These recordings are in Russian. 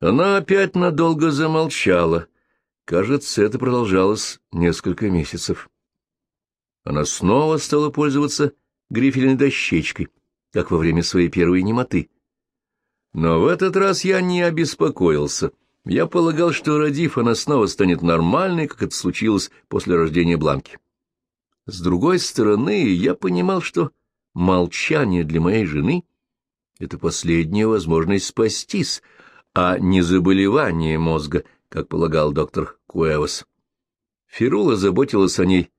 Она опять надолго замолчала. Кажется, это продолжалось несколько месяцев. Она снова стала пользоваться грифельной дощечкой, как во время своей первой немоты. Но в этот раз я не обеспокоился. Я полагал, что, родив, она снова станет нормальной, как это случилось после рождения Бланки. С другой стороны, я понимал, что молчание для моей жены — это последняя возможность спастись, а не заболевание мозга, как полагал доктор Куэвас. Фирула заботилась о ней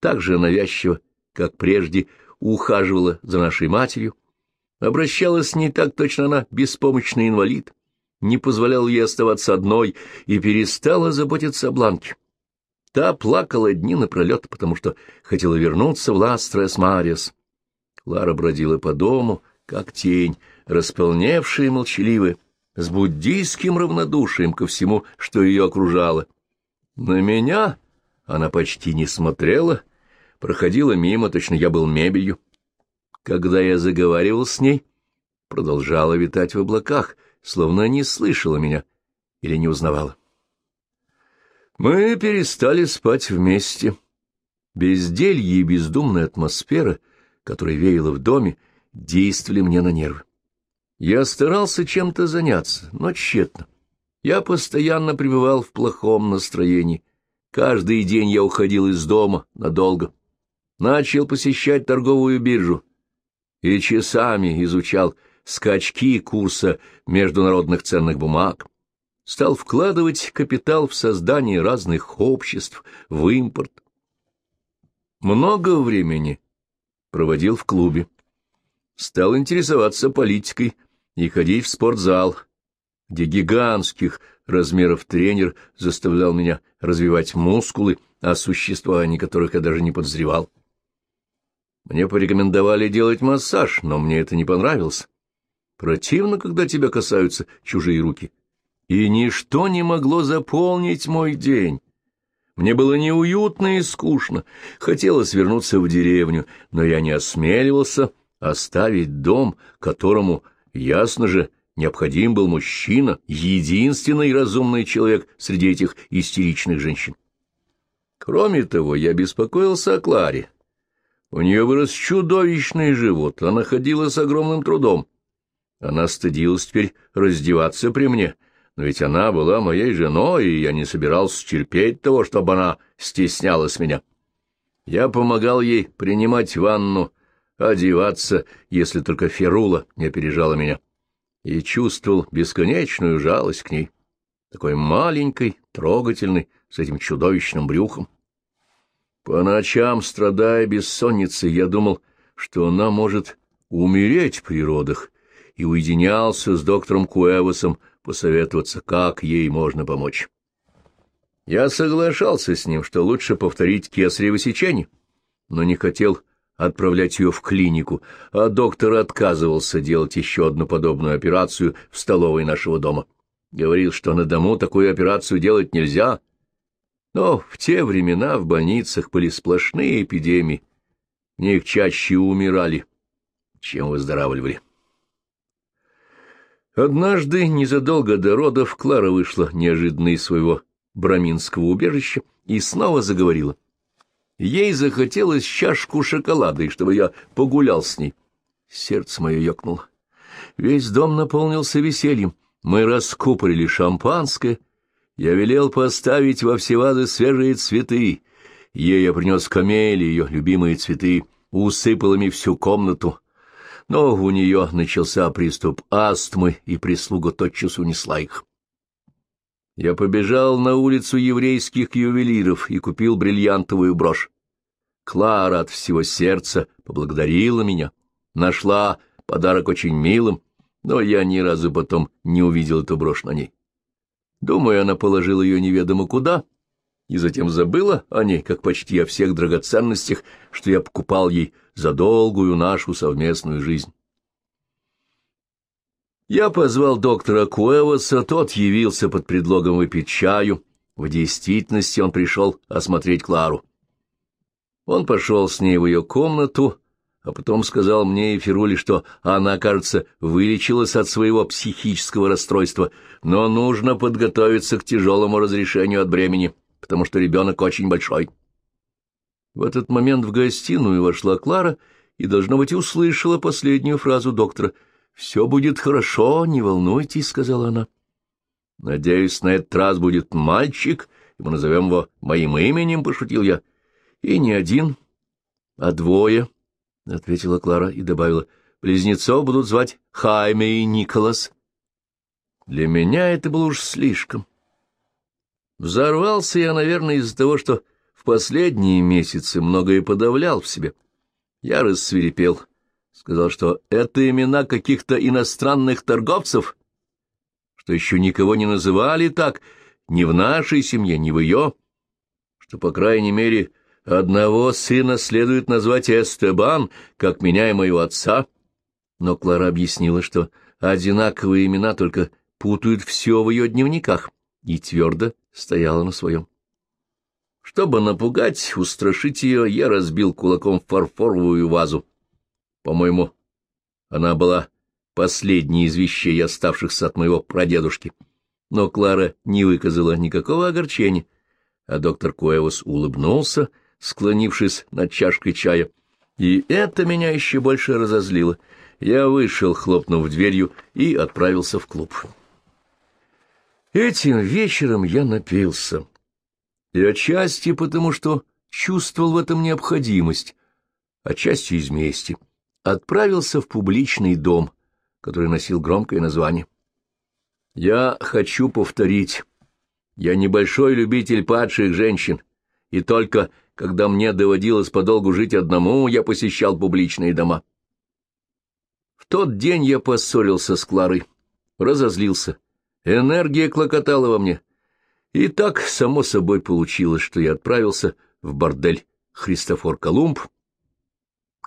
так же навязчиво, как прежде ухаживала за нашей матерью, обращалась с ней так точно она беспомощный инвалид, не позволяла ей оставаться одной и перестала заботиться о Бланке. Та плакала дни напролет, потому что хотела вернуться в Ластрес Мариас. Клара бродила по дому, как тень, располневшая и молчаливая, с буддийским равнодушием ко всему, что ее окружало. На меня она почти не смотрела, проходила мимо, точно я был мебелью. Когда я заговаривал с ней, продолжала витать в облаках, словно не слышала меня или не узнавала. Мы перестали спать вместе. Безделье и бездумная атмосфера, которая веяла в доме, действовали мне на нервы. Я старался чем-то заняться, но тщетно. Я постоянно пребывал в плохом настроении. Каждый день я уходил из дома надолго. Начал посещать торговую биржу и часами изучал скачки курса международных ценных бумаг стал вкладывать капитал в создание разных обществ, в импорт. Много времени проводил в клубе. Стал интересоваться политикой и ходить в спортзал, где гигантских размеров тренер заставлял меня развивать мускулы, о существовании которых я даже не подозревал. Мне порекомендовали делать массаж, но мне это не понравилось. Противно, когда тебя касаются чужие руки и ничто не могло заполнить мой день. Мне было неуютно и скучно, хотелось вернуться в деревню, но я не осмеливался оставить дом, которому, ясно же, необходим был мужчина, единственный разумный человек среди этих истеричных женщин. Кроме того, я беспокоился о Кларе. У нее вырос чудовищный живот, она ходила с огромным трудом. Она стыдилась теперь раздеваться при мне — но ведь она была моей женой, и я не собирался терпеть того, чтобы она стеснялась меня. Я помогал ей принимать ванну, одеваться, если только Ферула не опережала меня, и чувствовал бесконечную жалость к ней, такой маленькой, трогательной, с этим чудовищным брюхом. По ночам, страдая бессонницей, я думал, что она может умереть при родах, и уединялся с доктором Куэвосом, посоветоваться, как ей можно помочь. Я соглашался с ним, что лучше повторить кесарево сечение, но не хотел отправлять ее в клинику, а доктор отказывался делать еще одну подобную операцию в столовой нашего дома. Говорил, что на дому такую операцию делать нельзя. Но в те времена в больницах были сплошные эпидемии. В них чаще умирали, чем выздоравливали. Однажды, незадолго до родов, Клара вышла неожиданно из своего браминского убежища и снова заговорила. Ей захотелось чашку шоколада, и чтобы я погулял с ней. Сердце мое ёкнуло. Весь дом наполнился весельем. Мы раскупорили шампанское. Я велел поставить во все вазы свежие цветы. Ей я принес камели, ее любимые цветы, усыпал ими всю комнату но у нее начался приступ астмы, и прислуга тотчас унесла их. Я побежал на улицу еврейских ювелиров и купил бриллиантовую брошь. Клара от всего сердца поблагодарила меня, нашла подарок очень милым, но я ни разу потом не увидел эту брошь на ней. Думаю, она положила ее неведомо куда, и затем забыла о ней, как почти о всех драгоценностях, что я покупал ей за долгую нашу совместную жизнь. Я позвал доктора Куэваса, тот явился под предлогом выпить чаю. В действительности он пришел осмотреть Клару. Он пошел с ней в ее комнату, а потом сказал мне и Фирули, что она, кажется, вылечилась от своего психического расстройства, но нужно подготовиться к тяжелому разрешению от бремени, потому что ребенок очень большой. В этот момент в гостиную вошла Клара и, должно быть, услышала последнюю фразу доктора. «Все будет хорошо, не волнуйтесь», — сказала она. «Надеюсь, на этот раз будет мальчик, и мы назовем его моим именем», — пошутил я. «И не один, а двое». — ответила Клара и добавила. — Близнецов будут звать Хайме и Николас. Для меня это было уж слишком. Взорвался я, наверное, из-за того, что в последние месяцы многое подавлял в себе. Я рассверепел, сказал, что это имена каких-то иностранных торговцев, что еще никого не называли так, ни в нашей семье, ни в ее, что, по крайней мере, Одного сына следует назвать Эстебан, как меня и моего отца. Но Клара объяснила, что одинаковые имена только путают все в ее дневниках, и твердо стояла на своем. Чтобы напугать, устрашить ее, я разбил кулаком фарфоровую вазу. По-моему, она была последней из вещей, оставшихся от моего прадедушки. Но Клара не выказала никакого огорчения, а доктор Куэвос улыбнулся, склонившись над чашкой чая. И это меня еще больше разозлило. Я вышел, хлопнув дверью, и отправился в клуб. Этим вечером я напился. И отчасти потому, что чувствовал в этом необходимость, отчасти из мести. Отправился в публичный дом, который носил громкое название. Я хочу повторить. Я небольшой любитель падших женщин, и только когда мне доводилось подолгу жить одному, я посещал публичные дома. В тот день я поссорился с Кларой, разозлился. Энергия клокотала во мне. И так, само собой, получилось, что я отправился в бордель Христофор Колумб,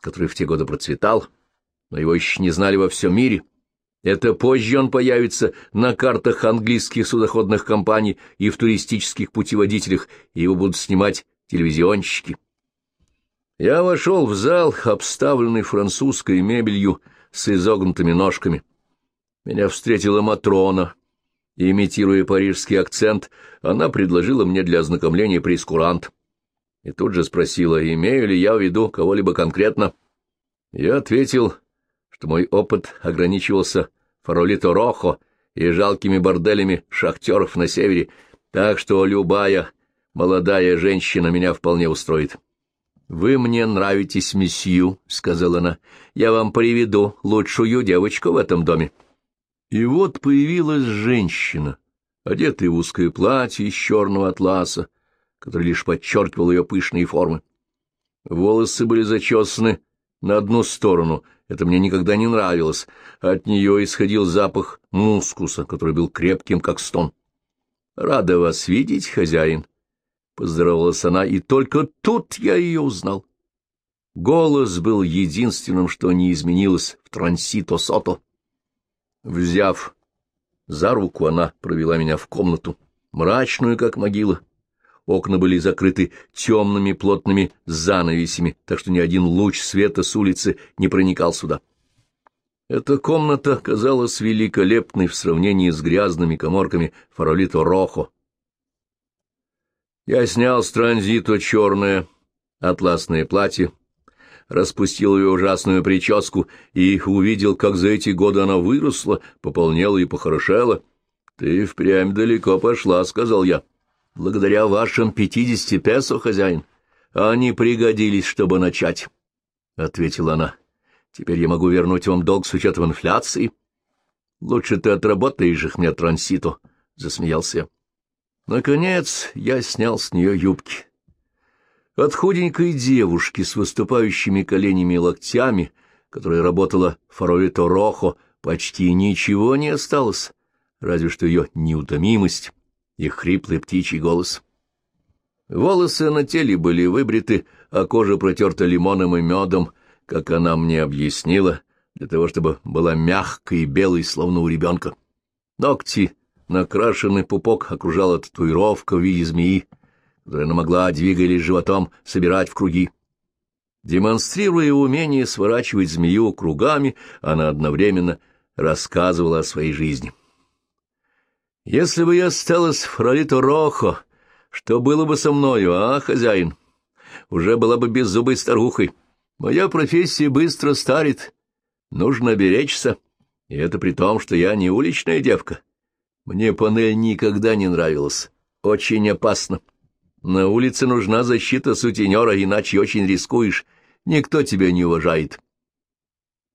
который в те годы процветал, но его еще не знали во всем мире. Это позже он появится на картах английских судоходных компаний и в туристических путеводителях, и его будут снимать телевизионщики. Я вошел в зал, обставленный французской мебелью с изогнутыми ножками. Меня встретила Матрона. Имитируя парижский акцент, она предложила мне для ознакомления прескурант. И тут же спросила, имею ли я в виду кого-либо конкретно. Я ответил, что мой опыт ограничивался Фаролито Рохо и жалкими борделями шахтеров на севере, так что любая Молодая женщина меня вполне устроит. — Вы мне нравитесь, месью, — сказала она. — Я вам приведу лучшую девочку в этом доме. И вот появилась женщина, одетая в узкое платье из черного атласа, который лишь подчеркивал ее пышные формы. Волосы были зачесаны на одну сторону, это мне никогда не нравилось. От нее исходил запах мускуса, который был крепким, как стон. — Рада вас видеть, хозяин, — поздоровалась она, и только тут я ее узнал. Голос был единственным, что не изменилось в трансито-сото. Взяв за руку, она провела меня в комнату, мрачную, как могила. Окна были закрыты темными плотными занавесями, так что ни один луч света с улицы не проникал сюда. Эта комната казалась великолепной в сравнении с грязными коморками Фаролито Рохо, я снял с транзита черное атласное платье, распустил ее ужасную прическу и увидел, как за эти годы она выросла, пополнела и похорошела. — Ты впрямь далеко пошла, — сказал я. — Благодаря вашим пятидесяти песо, хозяин. Они пригодились, чтобы начать, — ответила она. — Теперь я могу вернуть вам долг с учетом инфляции. — Лучше ты отработаешь их мне транситу, — засмеялся я. Наконец я снял с нее юбки. От худенькой девушки с выступающими коленями и локтями, которая работала в Фаролито Рохо, почти ничего не осталось, разве что ее неутомимость и хриплый птичий голос. Волосы на теле были выбриты, а кожа протерта лимоном и медом, как она мне объяснила, для того, чтобы была мягкой и белой, словно у ребенка. Ногти Накрашенный пупок окружала татуировка в виде змеи, которую она могла, двигаясь животом, собирать в круги. Демонстрируя умение сворачивать змею кругами, она одновременно рассказывала о своей жизни. «Если бы я осталась в Фролито Рохо, что было бы со мною, а, хозяин? Уже была бы беззубой старухой. Моя профессия быстро старит. Нужно беречься, и это при том, что я не уличная девка. Мне панель никогда не нравилась. Очень опасно. На улице нужна защита сутенера, иначе очень рискуешь. Никто тебя не уважает.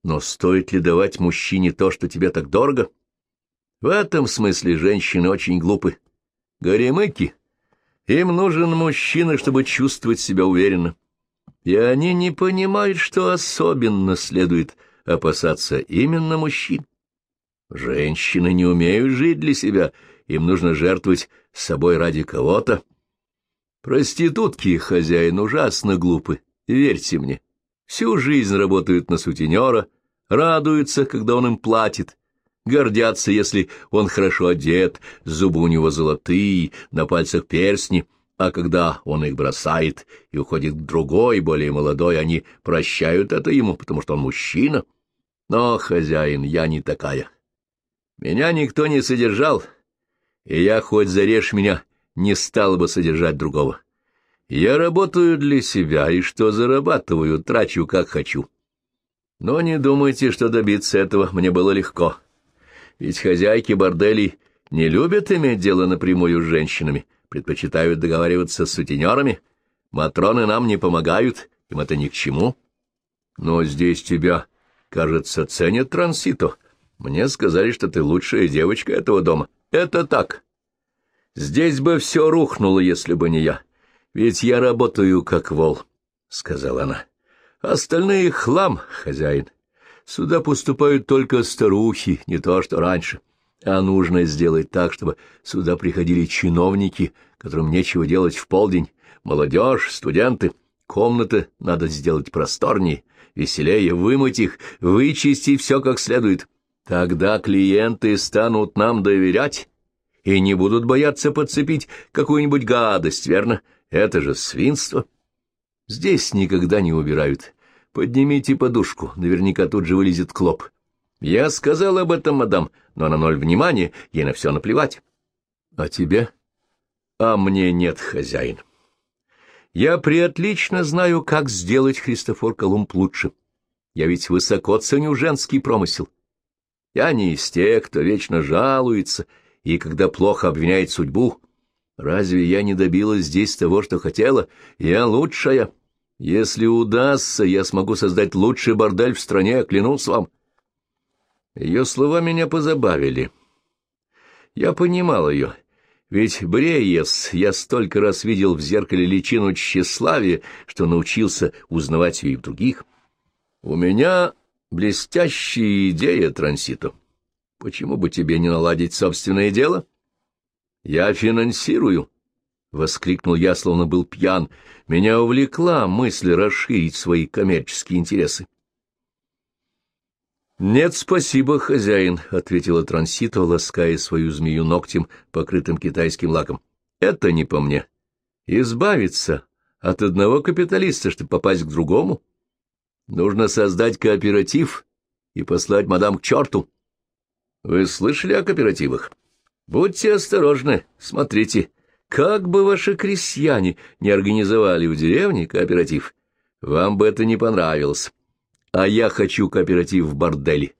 Но стоит ли давать мужчине то, что тебе так дорого? В этом смысле женщины очень глупы. Горемыки. Им нужен мужчина, чтобы чувствовать себя уверенно. И они не понимают, что особенно следует опасаться именно мужчин. Женщины не умеют жить для себя, им нужно жертвовать собой ради кого-то. Проститутки, хозяин, ужасно глупы, верьте мне. Всю жизнь работают на сутенера, радуются, когда он им платит, гордятся, если он хорошо одет, зубы у него золотые, на пальцах перстни, а когда он их бросает и уходит к другой, более молодой, они прощают это ему, потому что он мужчина. Но, хозяин, я не такая. Меня никто не содержал, и я, хоть зарежь меня, не стал бы содержать другого. Я работаю для себя, и что зарабатываю, трачу как хочу. Но не думайте, что добиться этого мне было легко. Ведь хозяйки борделей не любят иметь дело напрямую с женщинами, предпочитают договариваться с сутенерами. Матроны нам не помогают, им это ни к чему. Но здесь тебя, кажется, ценят трансито, — мне сказали, что ты лучшая девочка этого дома. Это так. Здесь бы все рухнуло, если бы не я. Ведь я работаю как вол, — сказала она. Остальные — хлам, хозяин. Сюда поступают только старухи, не то что раньше. А нужно сделать так, чтобы сюда приходили чиновники, которым нечего делать в полдень, молодежь, студенты. Комнаты надо сделать просторнее, веселее, вымыть их, вычистить все как следует. Тогда клиенты станут нам доверять и не будут бояться подцепить какую-нибудь гадость, верно? Это же свинство. Здесь никогда не убирают. Поднимите подушку, наверняка тут же вылезет клоп. Я сказал об этом, мадам, но на ноль внимания, ей на все наплевать. А тебе? А мне нет, хозяин. Я преотлично знаю, как сделать Христофор Колумб лучше. Я ведь высоко ценю женский промысел. Я не из тех, кто вечно жалуется и, когда плохо обвиняет судьбу. Разве я не добилась здесь того, что хотела? Я лучшая. Если удастся, я смогу создать лучший бордель в стране, клянусь вам. Ее слова меня позабавили. Я понимал ее. Ведь Бреес я столько раз видел в зеркале личину тщеславия, что научился узнавать ее и в других. У меня Блестящая идея, Трансито. Почему бы тебе не наладить собственное дело? Я финансирую, — воскликнул я, словно был пьян. Меня увлекла мысль расширить свои коммерческие интересы. «Нет, спасибо, хозяин», — ответила Трансито, лаская свою змею ногтем, покрытым китайским лаком. «Это не по мне. Избавиться от одного капиталиста, чтобы попасть к другому?» Нужно создать кооператив и послать мадам к черту. Вы слышали о кооперативах? Будьте осторожны, смотрите, как бы ваши крестьяне не организовали в деревне кооператив, вам бы это не понравилось. А я хочу кооператив в борделе.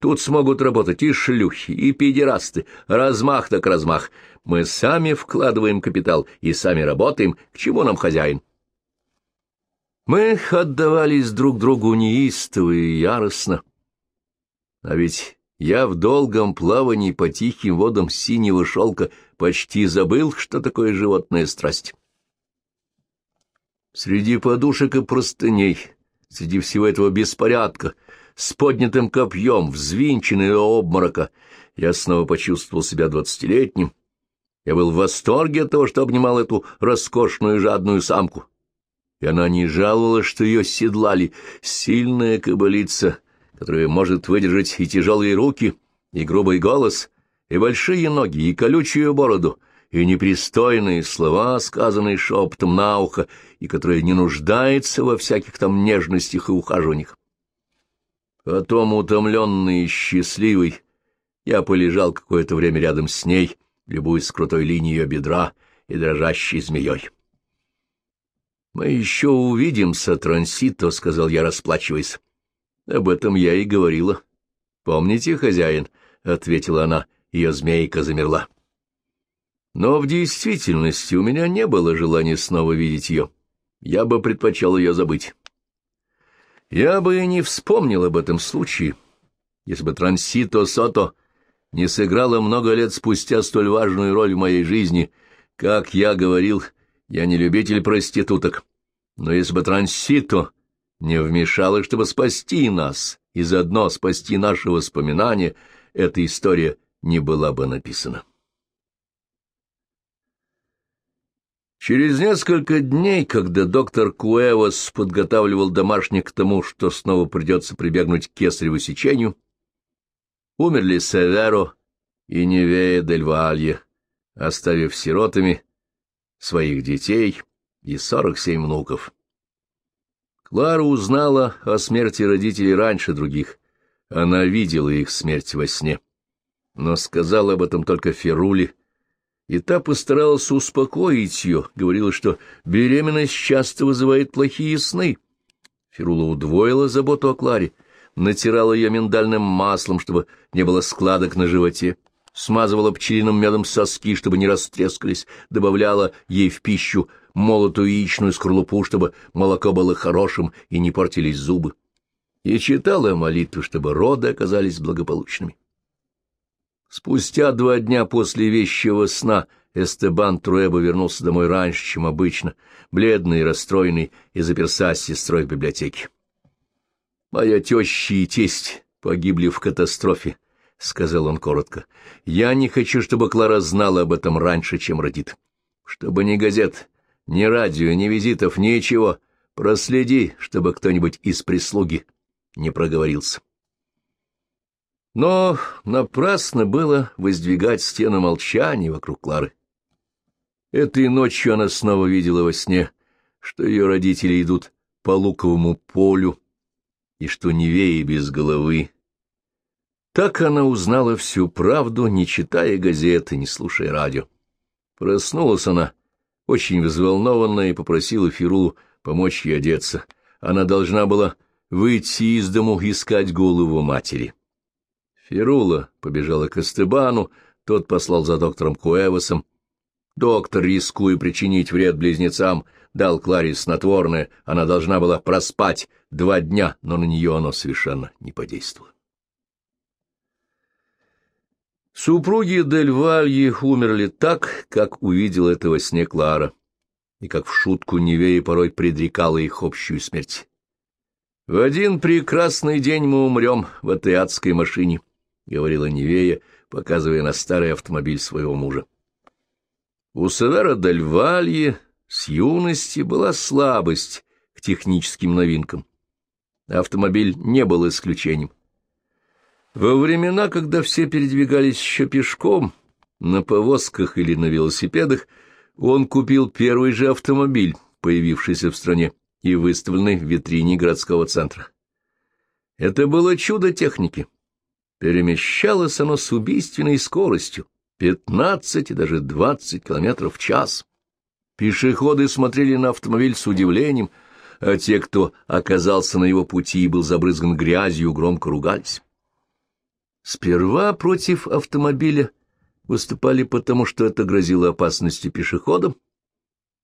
Тут смогут работать и шлюхи, и педерасты, размах так размах. Мы сами вкладываем капитал и сами работаем, к чему нам хозяин? Мы отдавались друг другу неистово и яростно. А ведь я в долгом плавании по тихим водам синего шелка почти забыл, что такое животная страсть. Среди подушек и простыней, среди всего этого беспорядка, с поднятым копьем, взвинченный обморока, я снова почувствовал себя двадцатилетним. Я был в восторге от того, что обнимал эту роскошную жадную самку и она не жаловалась, что ее седлали. Сильная кобылица, которая может выдержать и тяжелые руки, и грубый голос, и большие ноги, и колючую бороду, и непристойные слова, сказанные шепотом на ухо, и которая не нуждается во всяких там нежностях и ухаживаниях. Потом, утомленный и счастливый, я полежал какое-то время рядом с ней, любуясь крутой линией ее бедра и дрожащей змеей. «Мы еще увидимся, Трансито», — сказал я, расплачиваясь. «Об этом я и говорила». «Помните, хозяин?» — ответила она. Ее змейка замерла. Но в действительности у меня не было желания снова видеть ее. Я бы предпочел ее забыть. Я бы и не вспомнил об этом случае, если бы Трансито Сото не сыграла много лет спустя столь важную роль в моей жизни. Как я говорил, я не любитель проституток. Но если бы Трансито не вмешалась, чтобы спасти нас и заодно спасти наши воспоминания, эта история не была бы написана. Через несколько дней, когда доктор Куэвас подготавливал домашних к тому, что снова придется прибегнуть к кесареву сечению, умерли Северо и Невея дель Валье, оставив сиротами своих детей и сорок семь внуков. Клара узнала о смерти родителей раньше других. Она видела их смерть во сне, но сказала об этом только Феруле, и та постаралась успокоить ее, говорила, что беременность часто вызывает плохие сны. Ферула удвоила заботу о Кларе, натирала ее миндальным маслом, чтобы не было складок на животе, смазывала пчелиным медом соски, чтобы не растрескались, добавляла ей в пищу молотую яичную скорлупу, чтобы молоко было хорошим и не портились зубы, и читала молитву, чтобы роды оказались благополучными. Спустя два дня после вещего сна Эстебан Труэбо вернулся домой раньше, чем обычно, бледный и расстроенный, и заперся с сестрой в библиотеке. «Моя теща и тесть погибли в катастрофе», — сказал он коротко. «Я не хочу, чтобы Клара знала об этом раньше, чем родит. Чтобы ни газет, ни радио, ни визитов, ничего. Проследи, чтобы кто-нибудь из прислуги не проговорился». Но напрасно было воздвигать стену молчания вокруг Клары. Этой ночью она снова видела во сне, что ее родители идут по луковому полю, и что Невея без головы. Так она узнала всю правду, не читая газеты, не слушая радио. Проснулась она, очень взволнованная, и попросила Фирулу помочь ей одеться. Она должна была выйти из дому искать голову матери. Фирула побежала к Эстебану, тот послал за доктором Куэвасом. Доктор, рискуя причинить вред близнецам, дал Кларе снотворное, она должна была проспать два дня, но на нее оно совершенно не подействовало. Супруги Дель Вальи умерли так, как увидела это во сне Клара, и как в шутку Невея порой предрекала их общую смерть. «В один прекрасный день мы умрем в этой адской машине», — говорила Невея, показывая на старый автомобиль своего мужа. У Севера Дальвалье с юности была слабость к техническим новинкам. Автомобиль не был исключением. Во времена, когда все передвигались еще пешком, на повозках или на велосипедах, он купил первый же автомобиль, появившийся в стране и выставленный в витрине городского центра. Это было чудо техники. Перемещалось оно с убийственной скоростью, пятнадцать и даже двадцать километров в час. Пешеходы смотрели на автомобиль с удивлением, а те, кто оказался на его пути и был забрызган грязью, громко ругались. Сперва против автомобиля выступали потому, что это грозило опасностью пешеходам,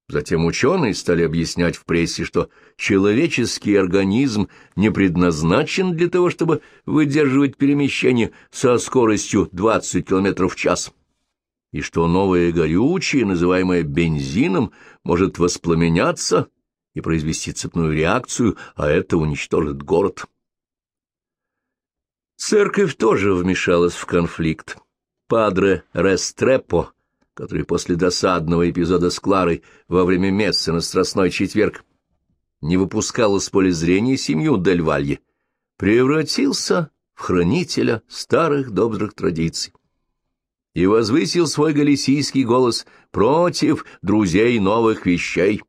Затем ученые стали объяснять в прессе, что человеческий организм не предназначен для того, чтобы выдерживать перемещение со скоростью 20 км в час, и что новое горючее, называемое бензином, может воспламеняться и произвести цепную реакцию, а это уничтожит город. Церковь тоже вмешалась в конфликт. Падре Рестрепо который после досадного эпизода с Кларой во время мессы на Страстной четверг не выпускал из поля зрения семью Дель превратился в хранителя старых добрых традиций. и возвысил свой галисийский голос против друзей новых вещей.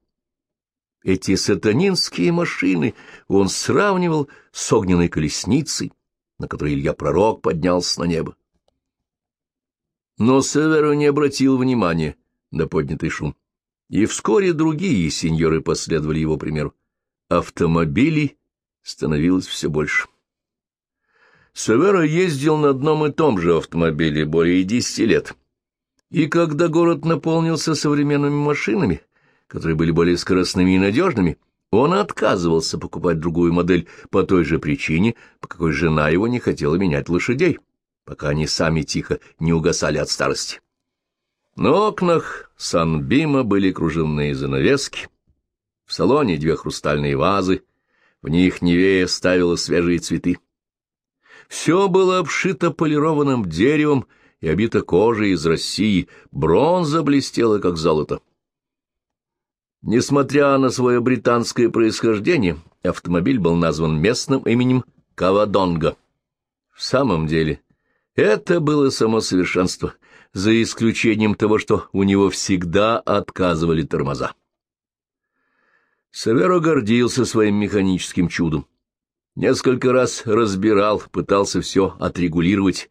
Эти сатанинские машины он сравнивал с огненной колесницей, на которой Илья Пророк поднялся на небо. Но Северо не обратил внимания на поднятый шум, и вскоре другие сеньоры последовали его примеру. Автомобилей становилось все больше. Северо ездил на одном и том же автомобиле более десяти лет. И когда город наполнился современными машинами, которые были более скоростными и надежными, он отказывался покупать другую модель по той же причине, по какой жена его не хотела менять лошадей, пока они сами тихо не угасали от старости. На окнах Санбима были кружевные занавески, в салоне две хрустальные вазы, в них Невея ставила свежие цветы. Все было обшито полированным деревом и обито кожей из России, бронза блестела, как золото. Несмотря на свое британское происхождение, автомобиль был назван местным именем Кавадонга. В самом деле, это было само совершенство, за исключением того, что у него всегда отказывали тормоза. Северо гордился своим механическим чудом. Несколько раз разбирал, пытался все отрегулировать,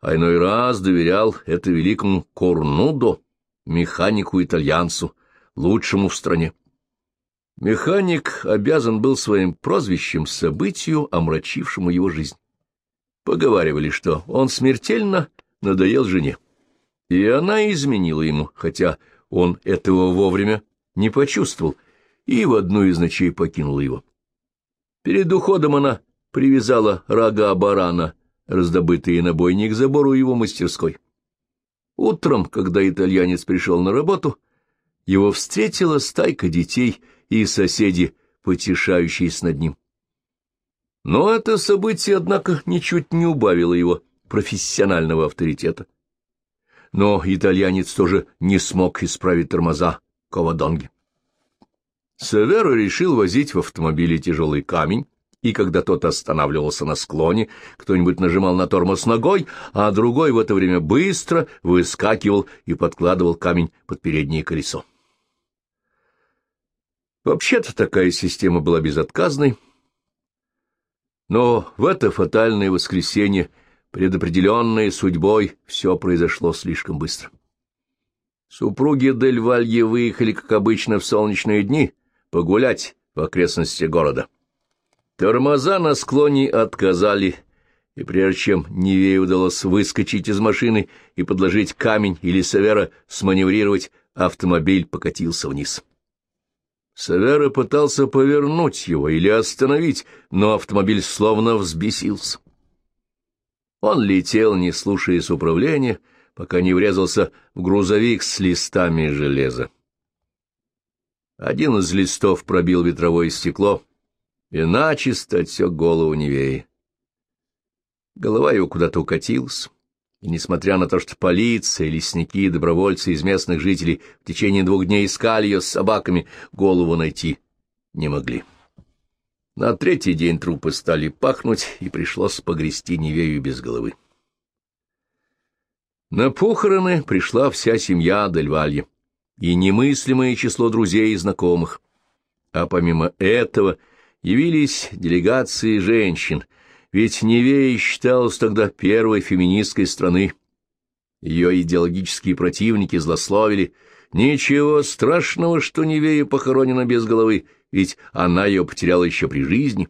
а иной раз доверял это великому Корнудо, механику-итальянцу, лучшему в стране. Механик обязан был своим прозвищем событию, омрачившему его жизнь. Поговаривали, что он смертельно надоел жене. И она изменила ему, хотя он этого вовремя не почувствовал, и в одну из ночей покинула его. Перед уходом она привязала рога барана, раздобытые на бойне, к забору его мастерской. Утром, когда итальянец пришел на работу, его встретила стайка детей и соседи, потешающиеся над ним. Но это событие, однако, ничуть не убавило его профессионального авторитета. Но итальянец тоже не смог исправить тормоза Ковадонги. Северо решил возить в автомобиле тяжелый камень, и когда тот останавливался на склоне, кто-нибудь нажимал на тормоз ногой, а другой в это время быстро выскакивал и подкладывал камень под переднее колесо. Вообще-то такая система была безотказной, но в это фатальное воскресенье, предопределенное судьбой, все произошло слишком быстро. Супруги Дель Валье выехали, как обычно, в солнечные дни — погулять в окрестности города. Тормоза на склоне отказали, и прежде чем Неве удалось выскочить из машины и подложить камень или Савера сманеврировать, автомобиль покатился вниз. Савера пытался повернуть его или остановить, но автомобиль словно взбесился. Он летел, не слушаясь управления, пока не врезался в грузовик с листами железа. Один из листов пробил ветровое стекло и начисто отсек голову Невеи. Голова его куда-то укатилась, и, несмотря на то, что полиция, лесники добровольцы из местных жителей в течение двух дней искали ее с собаками, голову найти не могли. На третий день трупы стали пахнуть, и пришлось погрести Невею без головы. На похороны пришла вся семья Дельвалья и немыслимое число друзей и знакомых. А помимо этого явились делегации женщин, ведь Невея считалась тогда первой феминисткой страны. Ее идеологические противники злословили «Ничего страшного, что Невея похоронена без головы, ведь она ее потеряла еще при жизни».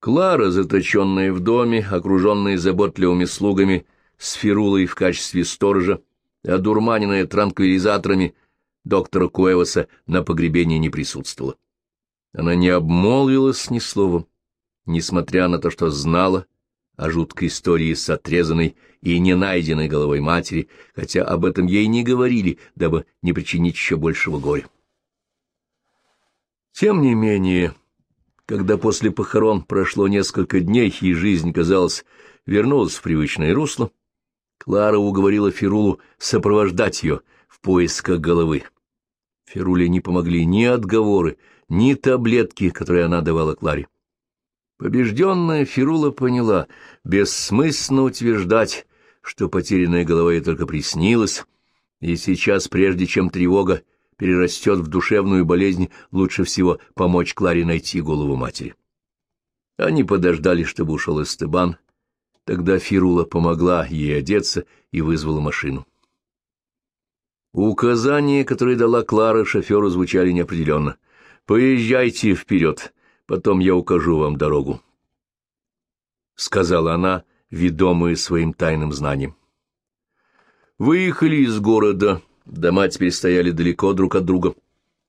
Клара, заточенная в доме, окруженная заботливыми слугами, с Фирулой в качестве сторожа, одурманенная транквилизаторами, доктора Куэваса на погребении не присутствовала. Она не обмолвилась ни словом, несмотря на то, что знала о жуткой истории с отрезанной и не найденной головой матери, хотя об этом ей не говорили, дабы не причинить еще большего горя. Тем не менее, когда после похорон прошло несколько дней, и жизнь, казалось, вернулась в привычное русло, Клара уговорила Ферулу сопровождать ее в поисках головы. Феруле не помогли ни отговоры, ни таблетки, которые она давала Кларе. Побежденная Ферула поняла, бессмысленно утверждать, что потерянная голова ей только приснилась, и сейчас, прежде чем тревога перерастет в душевную болезнь, лучше всего помочь Кларе найти голову матери. Они подождали, чтобы ушел Эстебан. Тогда Фирула помогла ей одеться и вызвала машину. Указания, которые дала Клара шоферу, звучали неопределенно. «Поезжайте вперед, потом я укажу вам дорогу», — сказала она, ведомая своим тайным знанием. Выехали из города, дома теперь стояли далеко друг от друга.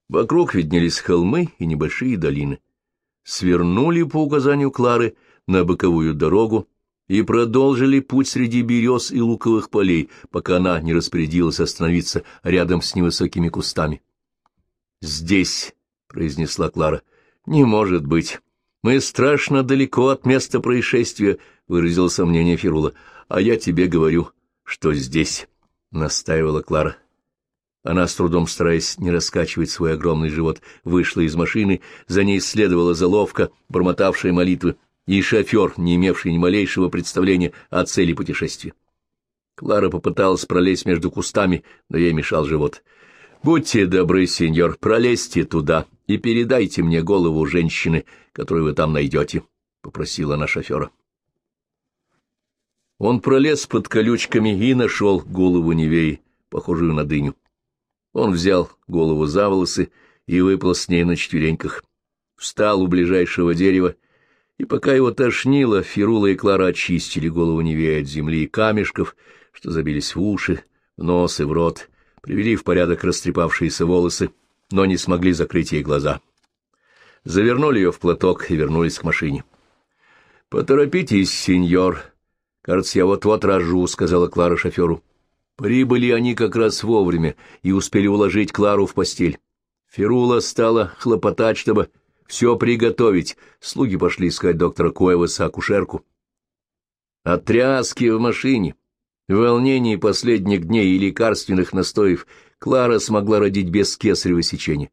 Вокруг виднелись холмы и небольшие долины. Свернули по указанию Клары на боковую дорогу, и продолжили путь среди берез и луковых полей, пока она не распорядилась остановиться рядом с невысокими кустами. «Здесь», — произнесла Клара, — «не может быть. Мы страшно далеко от места происшествия», — выразил сомнение Фирула. «А я тебе говорю, что здесь», — настаивала Клара. Она, с трудом стараясь не раскачивать свой огромный живот, вышла из машины, за ней следовала заловка, бормотавшая молитвы и шофер, не имевший ни малейшего представления о цели путешествия. Клара попыталась пролезть между кустами, но ей мешал живот. «Будьте добры, сеньор, пролезьте туда и передайте мне голову женщины, которую вы там найдете», — попросила она шофера. Он пролез под колючками и нашел голову Невеи, похожую на дыню. Он взял голову за волосы и выпал с ней на четвереньках. Встал у ближайшего дерева и пока его тошнило, Фирула и Клара очистили голову Невея от земли и камешков, что забились в уши, в нос и в рот, привели в порядок растрепавшиеся волосы, но не смогли закрыть ей глаза. Завернули ее в платок и вернулись к машине. — Поторопитесь, сеньор. Кажется, я вот-вот рожу, — сказала Клара шоферу. Прибыли они как раз вовремя и успели уложить Клару в постель. Фирула стала хлопотать, чтобы все приготовить. Слуги пошли искать доктора Коеваса, акушерку. От тряски в машине, в волнении последних дней и лекарственных настоев Клара смогла родить без кесарево сечения.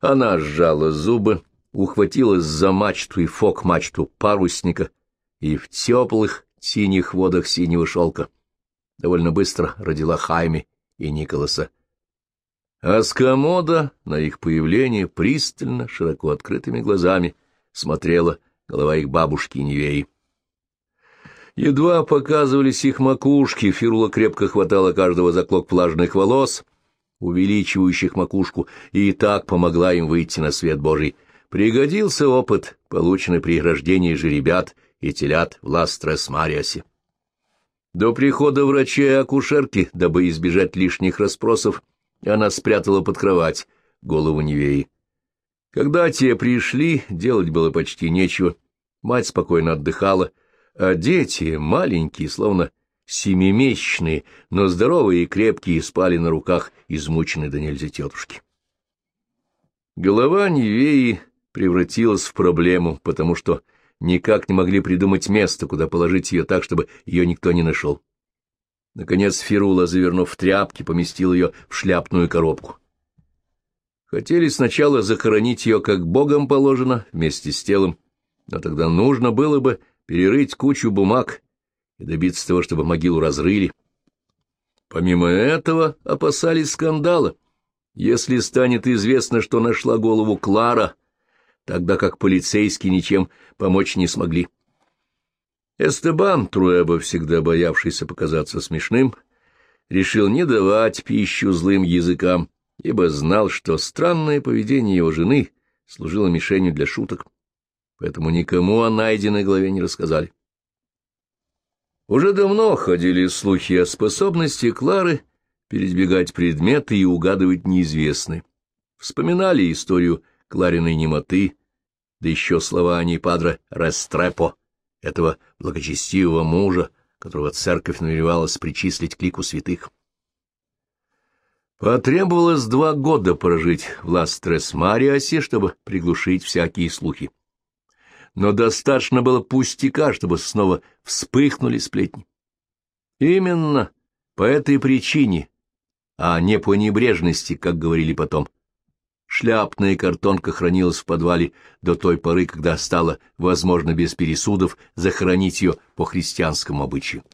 Она сжала зубы, ухватилась за мачту и фок-мачту парусника и в теплых синих водах синего шелка довольно быстро родила Хайме и Николаса. А с комода на их появление пристально, широко открытыми глазами смотрела голова их бабушки Невеи. Едва показывались их макушки, Фирула крепко хватала каждого за клок влажных волос, увеличивающих макушку, и так помогла им выйти на свет Божий. Пригодился опыт, полученный при рождении жеребят и телят в Ластрес-Мариасе. До прихода врача и акушерки, дабы избежать лишних расспросов, она спрятала под кровать голову Невеи. Когда те пришли, делать было почти нечего. Мать спокойно отдыхала, а дети, маленькие, словно семимесячные, но здоровые и крепкие, спали на руках измученной до нельзя тетушки. Голова Невеи превратилась в проблему, потому что никак не могли придумать место, куда положить ее так, чтобы ее никто не нашел. Наконец Фирула, завернув в тряпки, поместил ее в шляпную коробку. Хотели сначала захоронить ее, как богом положено, вместе с телом, но тогда нужно было бы перерыть кучу бумаг и добиться того, чтобы могилу разрыли. Помимо этого опасались скандала. Если станет известно, что нашла голову Клара, тогда как полицейские ничем помочь не смогли. Эстебан Труэба, всегда боявшийся показаться смешным, решил не давать пищу злым языкам, ибо знал, что странное поведение его жены служило мишенью для шуток, поэтому никому о найденной главе не рассказали. Уже давно ходили слухи о способности Клары передвигать предметы и угадывать неизвестные. Вспоминали историю Клариной немоты, да еще слова о ней падре Рестрепо, этого благочестивого мужа, которого церковь намеревалась причислить к лику святых. Потребовалось два года прожить в Ластрес-Мариасе, чтобы приглушить всякие слухи. Но достаточно было пустяка, чтобы снова вспыхнули сплетни. Именно по этой причине, а не по небрежности, как говорили потом, Шляпная картонка хранилась в подвале до той поры, когда стало возможно без пересудов захоронить ее по христианскому обычаю.